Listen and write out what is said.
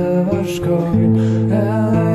savaş koyun Eller